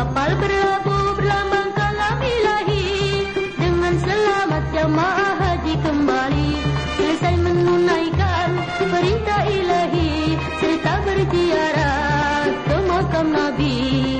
Kapal berlabuh berlambang kalam ilahi Dengan selamat jamaah haji kembali. Selesai menunaikan perintah ilahi. Serta berziarah ke makam Nabi.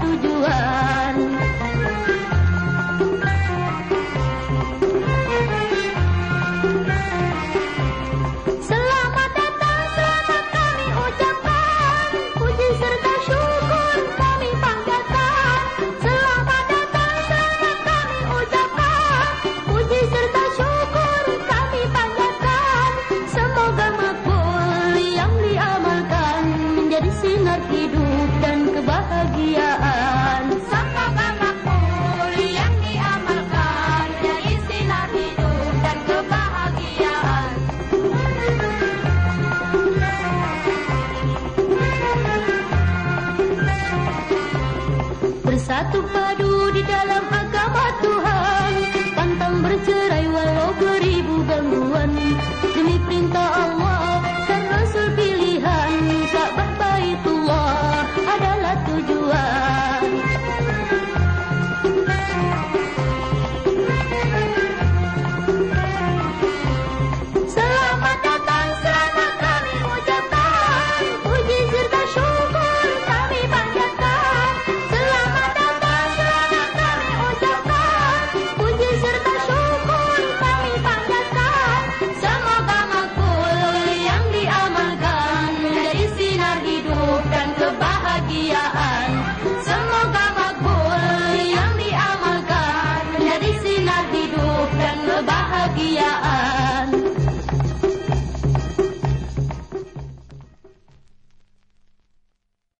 tujuan. bersatu padu di dalam hati.